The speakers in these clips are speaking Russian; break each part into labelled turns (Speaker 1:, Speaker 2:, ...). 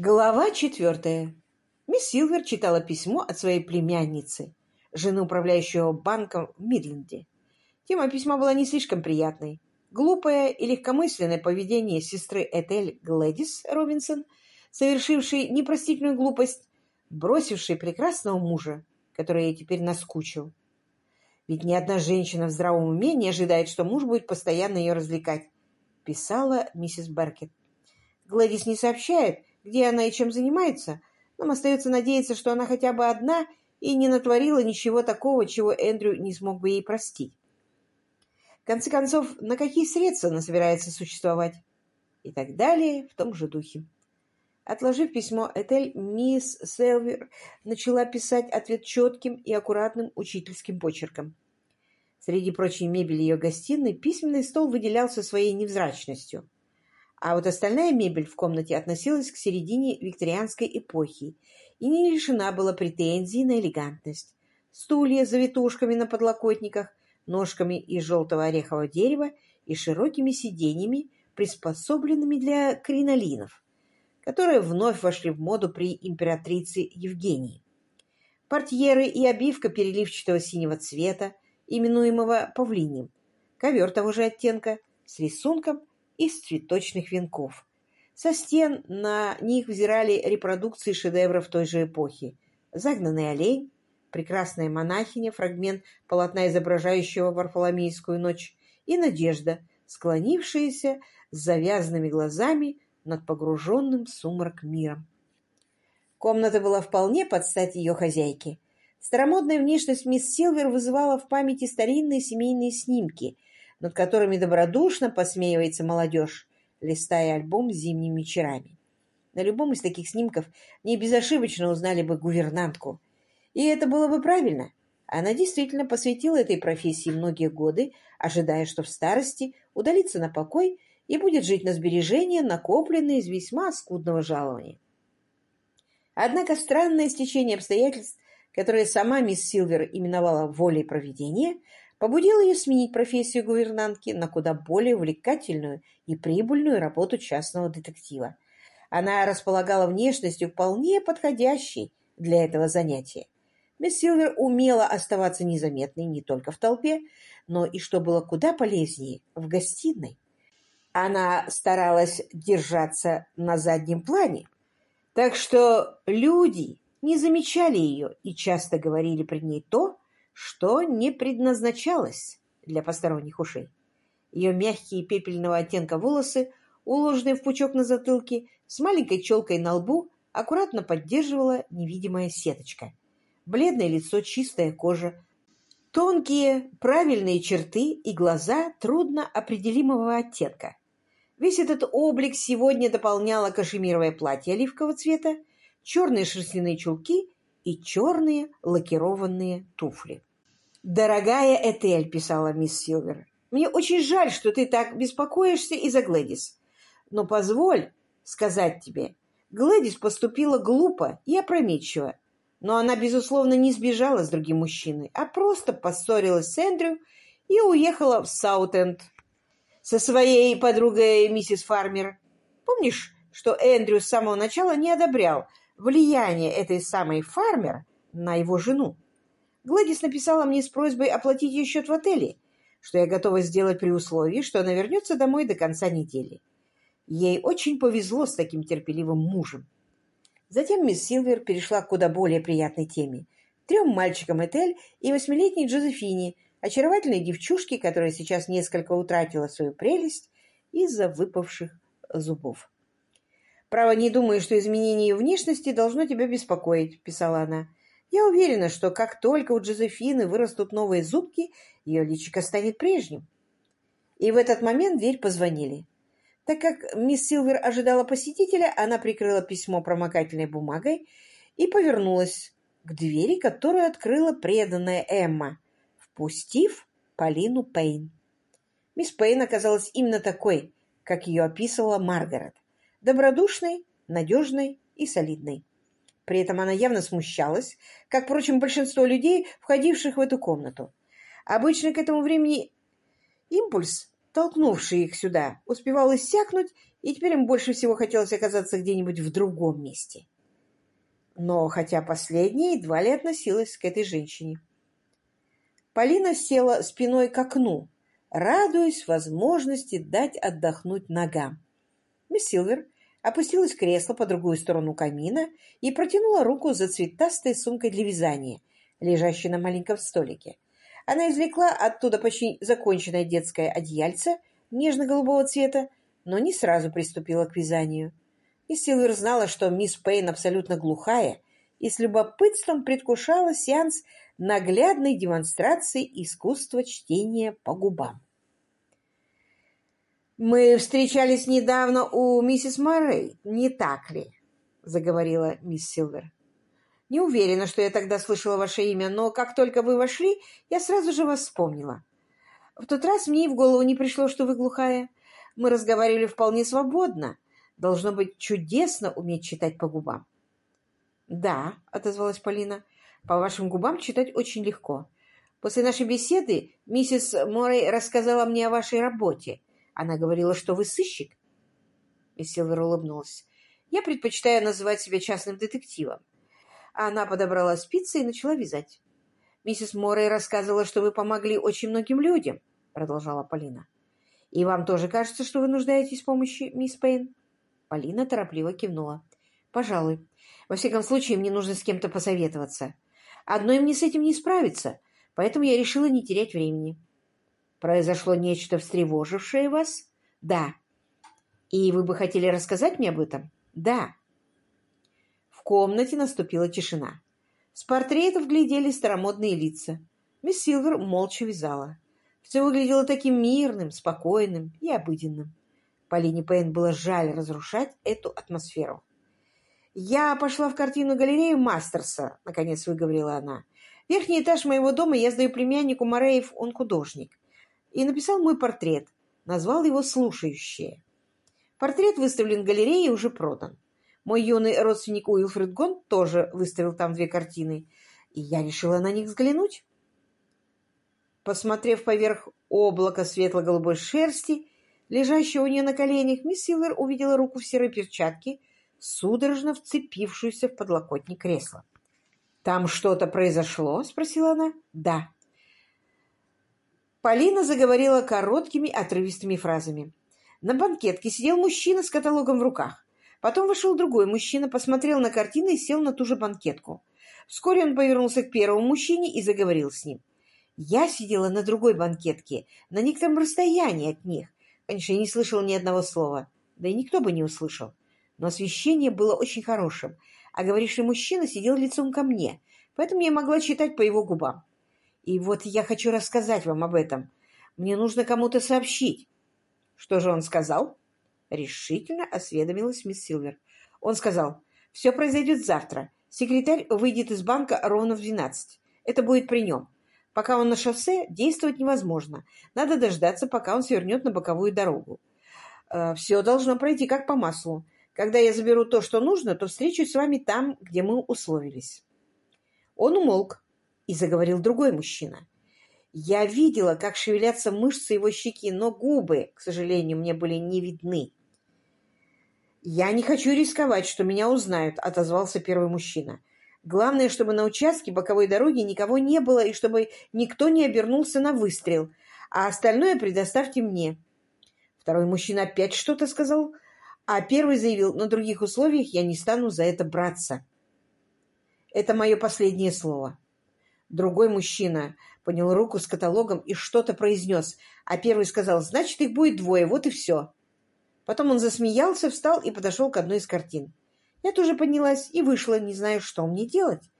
Speaker 1: Глава четвертая. Мисс Силвер читала письмо от своей племянницы, жены управляющего банком в Мидленде. Тема письма была не слишком приятной. Глупое и легкомысленное поведение сестры Этель Глэдис Робинсон, совершившей непростительную глупость, бросившей прекрасного мужа, который ей теперь наскучил. Ведь ни одна женщина в здравом уме не ожидает, что муж будет постоянно ее развлекать, писала миссис Беркет. Глэдис не сообщает, где она и чем занимается, нам остается надеяться, что она хотя бы одна и не натворила ничего такого, чего Эндрю не смог бы ей простить. В конце концов, на какие средства она собирается существовать? И так далее в том же духе. Отложив письмо, Этель, мисс Селвер начала писать ответ четким и аккуратным учительским почерком. Среди прочей мебели ее гостиной письменный стол выделялся своей невзрачностью – а вот остальная мебель в комнате относилась к середине викторианской эпохи и не лишена была претензий на элегантность. Стулья с завитушками на подлокотниках, ножками из желтого орехового дерева и широкими сиденьями, приспособленными для кринолинов, которые вновь вошли в моду при императрице Евгении. Портьеры и обивка переливчатого синего цвета, именуемого павлинем, ковер того же оттенка, с рисунком из цветочных венков. Со стен на них взирали репродукции шедевров той же эпохи. Загнанный олень, прекрасная монахиня, фрагмент полотна, изображающего Варфоломейскую ночь, и Надежда, склонившаяся с завязанными глазами над погруженным в сумрак миром. Комната была вполне под стать ее хозяйке. Старомодная внешность мисс Силвер вызывала в памяти старинные семейные снимки – над которыми добродушно посмеивается молодежь, листая альбом зимними вечерами. На любом из таких снимков не безошибочно узнали бы гувернантку. И это было бы правильно. Она действительно посвятила этой профессии многие годы, ожидая, что в старости удалится на покой и будет жить на сбережения, накопленные из весьма скудного жалования. Однако странное стечение обстоятельств, которое сама мисс Силвер именовала волей проведения, побудил ее сменить профессию гувернантки на куда более увлекательную и прибыльную работу частного детектива. Она располагала внешностью, вполне подходящей для этого занятия. Мисс Силвер умела оставаться незаметной не только в толпе, но и, что было куда полезнее, в гостиной. Она старалась держаться на заднем плане, так что люди не замечали ее и часто говорили при ней то, что не предназначалось для посторонних ушей. Ее мягкие пепельного оттенка волосы, уложенные в пучок на затылке, с маленькой челкой на лбу, аккуратно поддерживала невидимая сеточка. Бледное лицо, чистая кожа, тонкие, правильные черты и глаза трудно определимого оттенка. Весь этот облик сегодня дополняло кашемировое платье оливкового цвета, черные шерстяные чулки и черные лакированные туфли. «Дорогая Этель», — писала мисс Силвер, — «мне очень жаль, что ты так беспокоишься из-за Глэдис. Но позволь сказать тебе, Глэдис поступила глупо и опрометчиво, но она, безусловно, не сбежала с другим мужчиной, а просто поссорилась с Эндрю и уехала в Саутенд со своей подругой миссис Фармер. Помнишь, что Эндрю с самого начала не одобрял влияние этой самой Фармер на его жену? Гладис написала мне с просьбой оплатить ей счет в отеле, что я готова сделать при условии, что она вернется домой до конца недели. Ей очень повезло с таким терпеливым мужем. Затем мисс Силвер перешла к куда более приятной теме. Трем мальчикам Этель и восьмилетней Джозефине, очаровательной девчушке, которая сейчас несколько утратила свою прелесть из-за выпавших зубов. «Право, не думаю, что изменение внешности должно тебя беспокоить», — писала она. Я уверена, что как только у Джозефины вырастут новые зубки, ее личико станет прежним. И в этот момент дверь позвонили. Так как мисс Силвер ожидала посетителя, она прикрыла письмо промокательной бумагой и повернулась к двери, которую открыла преданная Эмма, впустив Полину Пейн. Мисс Пейн оказалась именно такой, как ее описывала Маргарет. Добродушной, надежной и солидной. При этом она явно смущалась, как, впрочем, большинство людей, входивших в эту комнату. Обычно к этому времени импульс, толкнувший их сюда, успевал иссякнуть, и теперь им больше всего хотелось оказаться где-нибудь в другом месте. Но хотя последняя едва ли относилась к этой женщине. Полина села спиной к окну, радуясь возможности дать отдохнуть ногам. Мисс Силвер опустилась в кресло по другую сторону камина и протянула руку за цветастой сумкой для вязания, лежащей на маленьком столике. Она извлекла оттуда почти законченное детское одеяльце нежно-голубого цвета, но не сразу приступила к вязанию. И Силвер знала, что мисс Пейн абсолютно глухая, и с любопытством предвкушала сеанс наглядной демонстрации искусства чтения по губам. «Мы встречались недавно у миссис Моррей, не так ли?» — заговорила мисс Силвер. «Не уверена, что я тогда слышала ваше имя, но как только вы вошли, я сразу же вас вспомнила. В тот раз мне и в голову не пришло, что вы глухая. Мы разговаривали вполне свободно. Должно быть чудесно уметь читать по губам. «Да», — отозвалась Полина, — «по вашим губам читать очень легко. После нашей беседы миссис Моррей рассказала мне о вашей работе. Она говорила, что вы сыщик». Мисс Силвер улыбнулась. «Я предпочитаю называть себя частным детективом». Она подобрала спицы и начала вязать. «Миссис Моррей рассказывала, что вы помогли очень многим людям», — продолжала Полина. «И вам тоже кажется, что вы нуждаетесь в помощи, мисс Пейн?» Полина торопливо кивнула. «Пожалуй. Во всяком случае, мне нужно с кем-то посоветоваться. Одной мне с этим не справиться, поэтому я решила не терять времени». «Произошло нечто, встревожившее вас?» «Да». «И вы бы хотели рассказать мне об этом?» «Да». В комнате наступила тишина. С портретов глядели старомодные лица. Мисс Силвер молча вязала. Все выглядело таким мирным, спокойным и обыденным. Полине Пейн было жаль разрушать эту атмосферу. «Я пошла в картинную галерею Мастерса», — наконец выговорила она. «Верхний этаж моего дома я сдаю племяннику Мореев, он художник. И написал мой портрет. Назвал его «Слушающие». Портрет выставлен в галерее и уже продан. Мой юный родственник Уилфред Гон тоже выставил там две картины, и я решила на них взглянуть. Посмотрев поверх облака светло-голубой шерсти, лежащего у нее на коленях, мисс Силвер увидела руку в серой перчатке, судорожно вцепившуюся в подлокотник кресла. «Там что-то произошло?» — спросила она. «Да». Полина заговорила короткими отрывистыми фразами. На банкетке сидел мужчина с каталогом в руках. Потом вышел другой мужчина, посмотрел на картины и сел на ту же банкетку. Вскоре он повернулся к первому мужчине и заговорил с ним. Я сидела на другой банкетке, на некотором расстоянии от них. Конечно, я не слышала ни одного слова, да и никто бы не услышал. Но освещение было очень хорошим, а говоривший мужчина сидел лицом ко мне, поэтому я могла читать по его губам. И вот я хочу рассказать вам об этом. Мне нужно кому-то сообщить. Что же он сказал? Решительно осведомилась мисс Силвер. Он сказал, все произойдет завтра. Секретарь выйдет из банка ровно в двенадцать. Это будет при нем. Пока он на шоссе, действовать невозможно. Надо дождаться, пока он свернет на боковую дорогу. Э, Все должно пройти как по маслу. Когда я заберу то, что нужно, то встречусь с вами там, где мы условились. Он умолк, и заговорил другой мужчина. Я видела, как шевелятся мышцы его щеки, но губы, к сожалению, мне были не видны. «Я не хочу рисковать, что меня узнают», — отозвался первый мужчина. Главное, чтобы на участке боковой дороги никого не было и чтобы никто не обернулся на выстрел, а остальное предоставьте мне. Второй мужчина опять что-то сказал, а первый заявил, на других условиях я не стану за это браться. Это мое последнее слово. Другой мужчина поднял руку с каталогом и что-то произнес, а первый сказал, значит, их будет двое, вот и все. Потом он засмеялся, встал и подошел к одной из картин. Я тоже поднялась и вышла, не зная, что мне делать.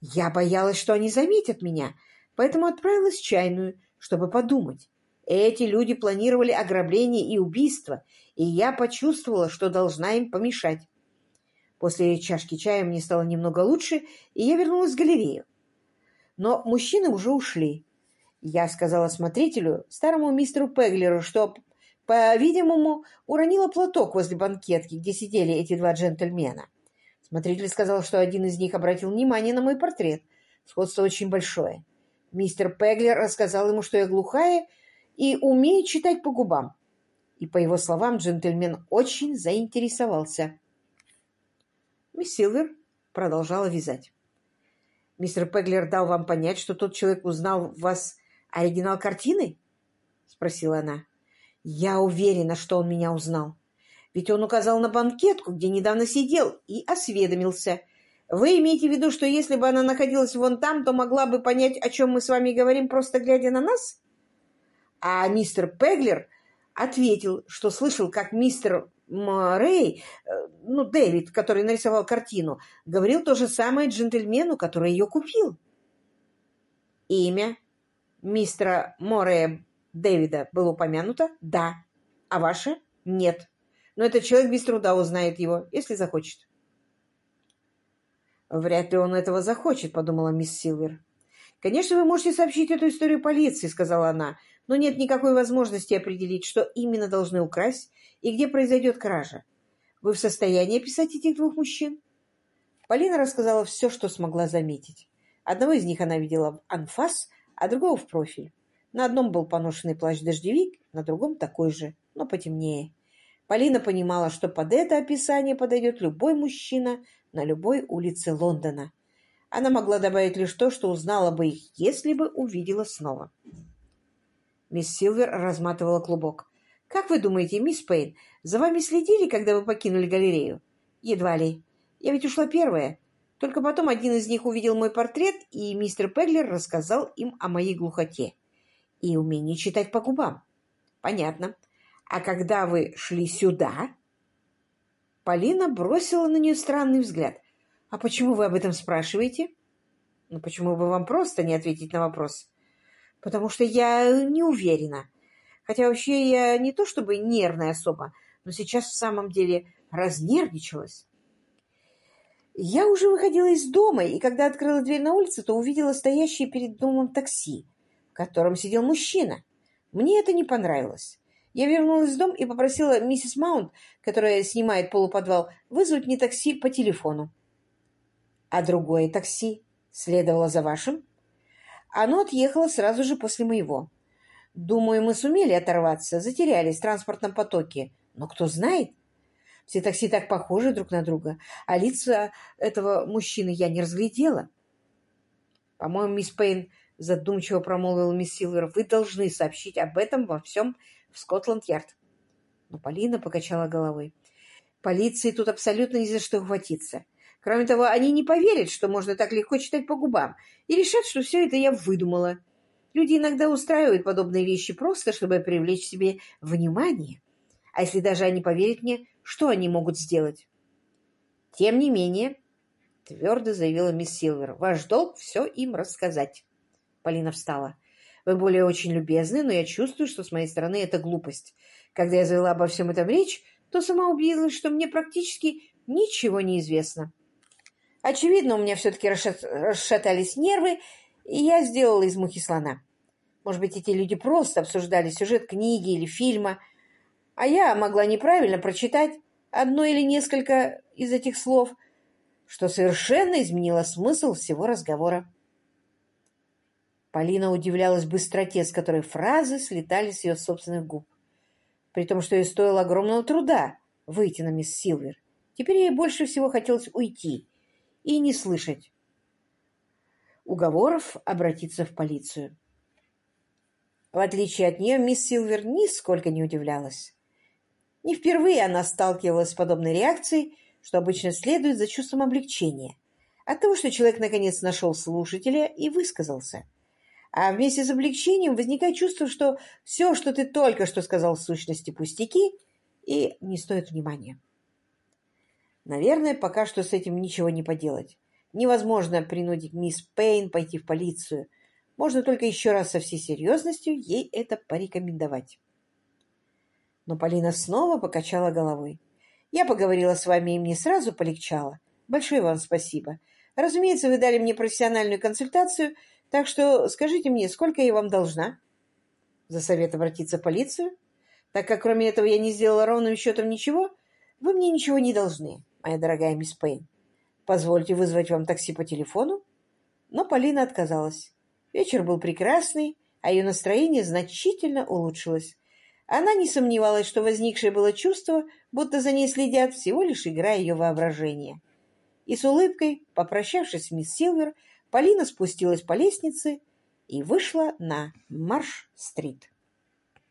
Speaker 1: Я боялась, что они заметят меня, поэтому отправилась в чайную, чтобы подумать. Эти люди планировали ограбление и убийство, и я почувствовала, что должна им помешать. После чашки чая мне стало немного лучше, и я вернулась в галерею. Но мужчины уже ушли. Я сказала смотрителю, старому мистеру Пеглеру, что по-видимому, уронила платок возле банкетки, где сидели эти два джентльмена. Смотритель сказал, что один из них обратил внимание на мой портрет. Сходство очень большое. Мистер Пеглер рассказал ему, что я глухая и умею читать по губам. и, по его словам, джентльмен очень заинтересовался. Мисс Силвер продолжала вязать. «Мистер Пеглер дал вам понять, что тот человек узнал в вас оригинал картины?» — спросила она. «Я уверена, что он меня узнал. Ведь он указал на банкетку, где недавно сидел, и осведомился. Вы имеете в виду, что если бы она находилась вон там, то могла бы понять, о чем мы с вами говорим, просто глядя на нас?» А мистер Пеглер ответил, что слышал, как мистер Рэй, э, ну, Дэвид, который нарисовал картину, говорил то же самое джентльмену, который ее купил. Имя мистера Морея Дэвида было упомянуто? Да. А ваше? Нет. Но этот человек без труда узнает его, если захочет. Вряд ли он этого захочет, подумала мисс Силвер. Конечно, вы можете сообщить эту историю полиции, сказала она, но нет никакой возможности определить, что именно должны украсть и где произойдет кража. Вы в состоянии описать этих двух мужчин? Полина рассказала все, что смогла заметить. Одного из них она видела в анфас, а другого в профиль. На одном был поношенный плащ-дождевик, на другом такой же, но потемнее. Полина понимала, что под это описание подойдет любой мужчина на любой улице Лондона. Она могла добавить лишь то, что узнала бы их, если бы увидела снова. Мисс Силвер разматывала клубок. «Как вы думаете, мисс Пейн, за вами следили, когда вы покинули галерею?» «Едва ли. Я ведь ушла первая. Только потом один из них увидел мой портрет, и мистер Пеглер рассказал им о моей глухоте и умении читать по губам». «Понятно. А когда вы шли сюда...» Полина бросила на нее странный взгляд. «А почему вы об этом спрашиваете?» «Ну, почему бы вам просто не ответить на вопрос?» потому что я не уверена. Хотя вообще я не то чтобы нервная особа, но сейчас в самом деле разнервничалась. Я уже выходила из дома, и когда открыла дверь на улице, то увидела стоящее перед домом такси, в котором сидел мужчина. Мне это не понравилось. Я вернулась в дом и попросила миссис Маунт, которая снимает полуподвал, вызвать мне такси по телефону. А другое такси следовало за вашим? Оно отъехало сразу же после моего. Думаю, мы сумели оторваться, затерялись в транспортном потоке. Но кто знает? Все такси так похожи друг на друга, а лица этого мужчины я не разглядела. По-моему, мисс Пейн задумчиво промолвила мисс Силвер, вы должны сообщить об этом во всем в Скотланд-Ярд. Но Полина покачала головой. Полиции тут абсолютно ни за что ухватиться. Кроме того, они не поверят, что можно так легко читать по губам, и решат, что все это я выдумала. Люди иногда устраивают подобные вещи просто, чтобы привлечь себе внимание. А если даже они поверят мне, что они могут сделать? Тем не менее, твердо заявила мисс Силвер, ваш долг все им рассказать. Полина встала. Вы более очень любезны, но я чувствую, что с моей стороны это глупость. Когда я завела обо всем этом речь, то сама убедилась, что мне практически ничего не известно. Очевидно, у меня все-таки расшатались нервы, и я сделала из мухи слона. Может быть, эти люди просто обсуждали сюжет книги или фильма, а я могла неправильно прочитать одно или несколько из этих слов, что совершенно изменило смысл всего разговора. Полина удивлялась быстроте, с которой фразы слетали с ее собственных губ, при том, что ей стоило огромного труда выйти на мисс Силвер. Теперь ей больше всего хотелось уйти и не слышать уговоров обратиться в полицию. В отличие от нее, мисс Силвер нисколько не удивлялась. Не впервые она сталкивалась с подобной реакцией, что обычно следует за чувством облегчения, от того, что человек наконец нашел слушателя и высказался. А вместе с облегчением возникает чувство, что все, что ты только что сказал в сущности пустяки, и не стоит внимания. Наверное, пока что с этим ничего не поделать. Невозможно принудить мисс Пейн пойти в полицию. Можно только еще раз со всей серьезностью ей это порекомендовать. Но Полина снова покачала головой. «Я поговорила с вами, и мне сразу полегчало. Большое вам спасибо. Разумеется, вы дали мне профессиональную консультацию, так что скажите мне, сколько я вам должна?» «За совет обратиться в полицию? Так как кроме этого я не сделала ровным счетом ничего, вы мне ничего не должны моя дорогая мисс Пейн. Позвольте вызвать вам такси по телефону?» Но Полина отказалась. Вечер был прекрасный, а ее настроение значительно улучшилось. Она не сомневалась, что возникшее было чувство, будто за ней следят, всего лишь играя ее воображение. И с улыбкой, попрощавшись с мисс Силвер, Полина спустилась по лестнице и вышла на Марш-стрит.